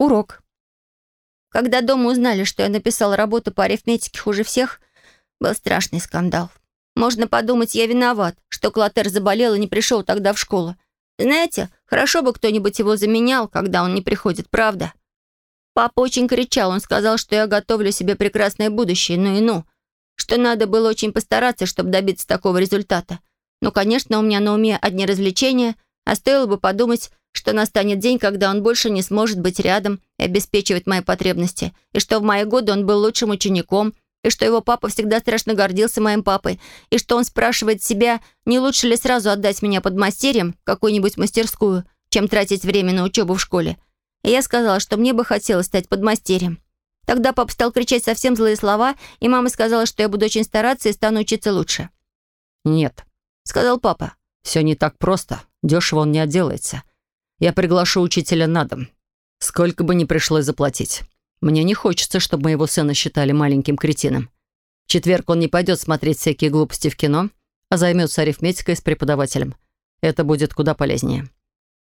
урок. Когда дома узнали, что я написала работу по арифметике хуже всех, был страшный скандал. Можно подумать, я виноват, что Клотер заболел и не пришел тогда в школу. Знаете, хорошо бы кто-нибудь его заменял, когда он не приходит, правда? Папа очень кричал, он сказал, что я готовлю себе прекрасное будущее, ну и ну. Что надо было очень постараться, чтобы добиться такого результата. Ну, конечно, у меня на уме одни развлечения, а стоило бы подумать, что настанет день, когда он больше не сможет быть рядом и обеспечивать мои потребности, и что в мои годы он был лучшим учеником, и что его папа всегда страшно гордился моим папой, и что он спрашивает себя, не лучше ли сразу отдать меня под мастерьем в какую-нибудь мастерскую, чем тратить время на учебу в школе. И я сказала, что мне бы хотелось стать подмастерьем. Тогда папа стал кричать совсем злые слова, и мама сказала, что я буду очень стараться и стану учиться лучше. «Нет», — сказал папа. «Все не так просто. Дешево он не отделается. Я приглашу учителя на дом. Сколько бы ни пришлось заплатить. Мне не хочется, чтобы моего сына считали маленьким кретином. В четверг он не пойдет смотреть всякие глупости в кино, а займется арифметикой с преподавателем. Это будет куда полезнее.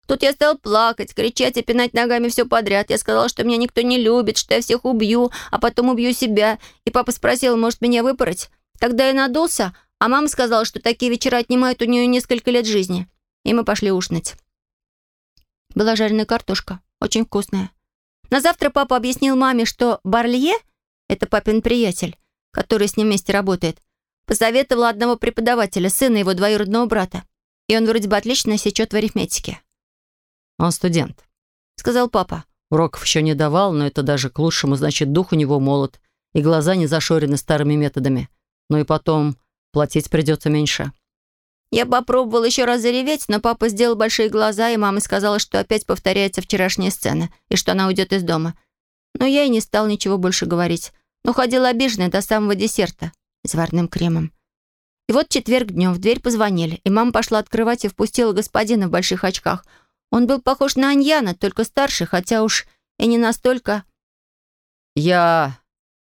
Тут я стал плакать, кричать и пинать ногами все подряд. Я сказала, что меня никто не любит, что я всех убью, а потом убью себя. И папа спросил, может, меня выпороть? Тогда я надулся, а мама сказала, что такие вечера отнимают у нее несколько лет жизни. И мы пошли ужинать. Была жареная картошка, очень вкусная. На завтра папа объяснил маме, что Барлье — это папин приятель, который с ним вместе работает, посоветовал одного преподавателя, сына его двоюродного брата. И он вроде бы отлично сечет в арифметике. «Он студент», — сказал папа. «Уроков еще не давал, но это даже к лучшему, значит, дух у него молод, и глаза не зашорены старыми методами. Ну и потом, платить придется меньше». Я попробовал еще раз зареветь, но папа сделал большие глаза, и мама сказала, что опять повторяется вчерашняя сцена, и что она уйдет из дома. Но я и не стал ничего больше говорить, но ходила обиженная до самого десерта с варным кремом. И вот четверг днем в дверь позвонили, и мама пошла открывать и впустила господина в больших очках. Он был похож на Аньяна, только старше, хотя уж и не настолько... «Я...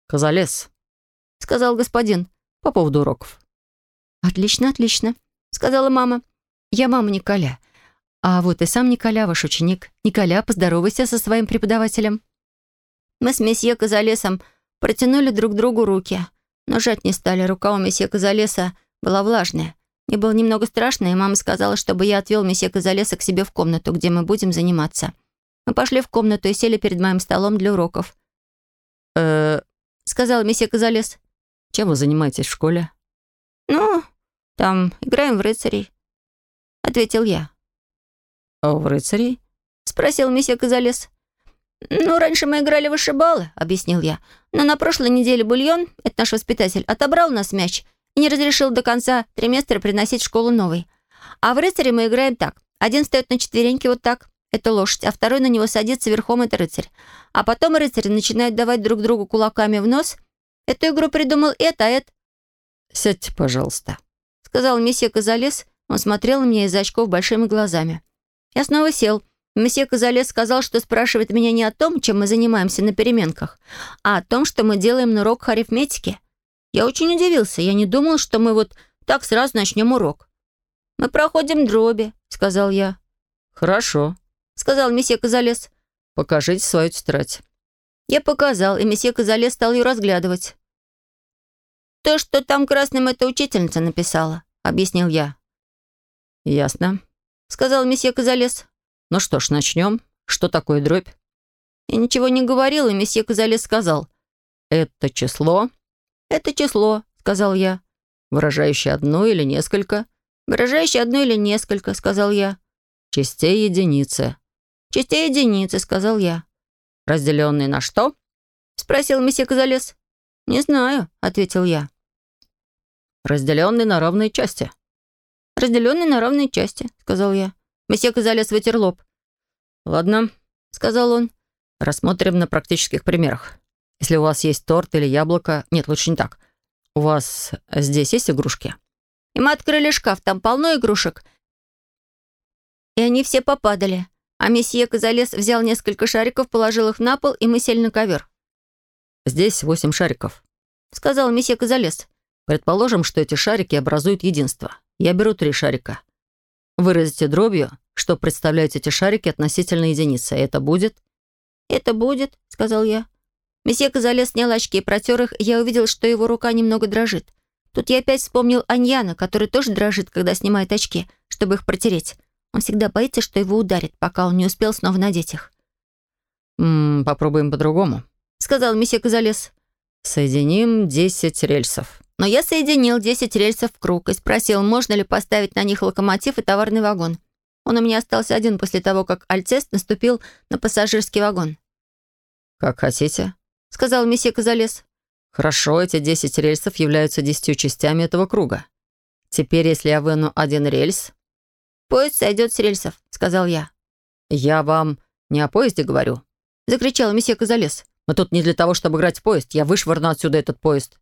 Казалес», — сказал господин по поводу уроков. «Отлично, отлично», — сказала мама. «Я мама Николя. А вот и сам Николя, ваш ученик. Николя, поздоровайся со своим преподавателем». Мы с месье Казалесом протянули друг другу руки, но жать не стали. Рука у месье Казалеса была влажная. Мне было немного страшно, и мама сказала, чтобы я отвел месье Казалеса к себе в комнату, где мы будем заниматься. Мы пошли в комнату и сели перед моим столом для уроков. «Э-э...» сказал месье Казалес. «Чем вы занимаетесь в школе?» «Ну, там играем в рыцарей», — ответил я. «А в рыцарей?» — спросил месье Казалес. «Ну, раньше мы играли в вышибалы», — объяснил я. «Но на прошлой неделе Бульон, это наш воспитатель, отобрал у нас мяч и не разрешил до конца триместра приносить в школу новый. А в рыцаре мы играем так. Один стоит на четвереньке вот так, это лошадь, а второй на него садится верхом, это рыцарь. А потом рыцари начинают давать друг другу кулаками в нос. Эту игру придумал это, а это...» «Сядьте, пожалуйста», сказал месье Казалес. Он смотрел на меня из очков большими глазами. Я снова сел. Месье Казалес сказал, что спрашивает меня не о том, чем мы занимаемся на переменках, а о том, что мы делаем на уроках арифметики. Я очень удивился. Я не думал, что мы вот так сразу начнем урок. «Мы проходим дроби», — сказал я. «Хорошо», — сказал месье Казалес. «Покажите свою тетрадь». Я показал, и месье Казалес стал ее разглядывать. «То, что там красным, это учительница написала», — объяснил я. «Ясно», — сказал месье Казалес. «Ну что ж, начнем. Что такое дробь?» Я ничего не говорил, и месье Казалес сказал. «Это число?» «Это число», — сказал я. «Выражающее одно или несколько?» «Выражающее одно или несколько», — сказал я. «Частей единицы». «Частей единицы», — сказал я. «Разделенный на что?» — спросил месье Казалес. «Не знаю», — ответил я. «Разделенный на равные части». «Разделенный на равные части», — сказал я. Месье Казалес вытер лоб. «Ладно», — сказал он. «Рассмотрим на практических примерах. Если у вас есть торт или яблоко... Нет, лучше не так. У вас здесь есть игрушки?» И мы открыли шкаф, там полно игрушек. И они все попадали. А месье Казалес взял несколько шариков, положил их на пол, и мы сели на ковер. «Здесь восемь шариков», — сказал месье Казалес. «Предположим, что эти шарики образуют единство. Я беру три шарика. Выразите дробью, что представляют эти шарики относительно единицы. Это будет...» «Это будет», — сказал я. Месье Казалес снял очки и протер их, и я увидел, что его рука немного дрожит. Тут я опять вспомнил Аньяна, который тоже дрожит, когда снимает очки, чтобы их протереть. Он всегда боится, что его ударит, пока он не успел снова надеть их. «М -м, «Попробуем по-другому», — сказал месье Казалес. «Соединим 10 рельсов». Но я соединил 10 рельсов в круг и спросил, можно ли поставить на них локомотив и товарный вагон. Он у меня остался один после того, как Альцест наступил на пассажирский вагон. «Как хотите», — сказал месье Казалес. «Хорошо, эти 10 рельсов являются десятью частями этого круга. Теперь, если я выну один рельс...» «Поезд сойдет с рельсов», — сказал я. «Я вам не о поезде говорю», — закричал месье Казалес. «Мы тут не для того, чтобы играть в поезд. Я вышвырну отсюда этот поезд».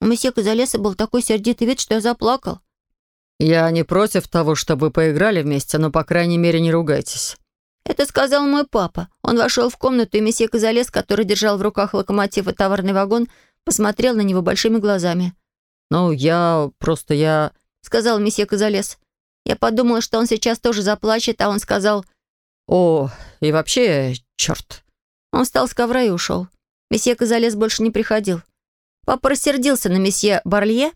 У месье Казалеса был такой сердитый вид, что я заплакал. «Я не против того, чтобы вы поиграли вместе, но, по крайней мере, не ругайтесь». Это сказал мой папа. Он вошел в комнату, и месье Казалес, который держал в руках локомотив и товарный вагон, посмотрел на него большими глазами. «Ну, я... просто я...» — сказал месье Казалес. Я подумала, что он сейчас тоже заплачет, а он сказал... «О, и вообще, черт!» Он встал с ковра и ушел. Месье Казалес больше не приходил. Папа рассердился на месье Барлье,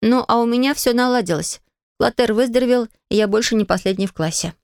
ну а у меня все наладилось. Латер выздоровел, и я больше не последний в классе.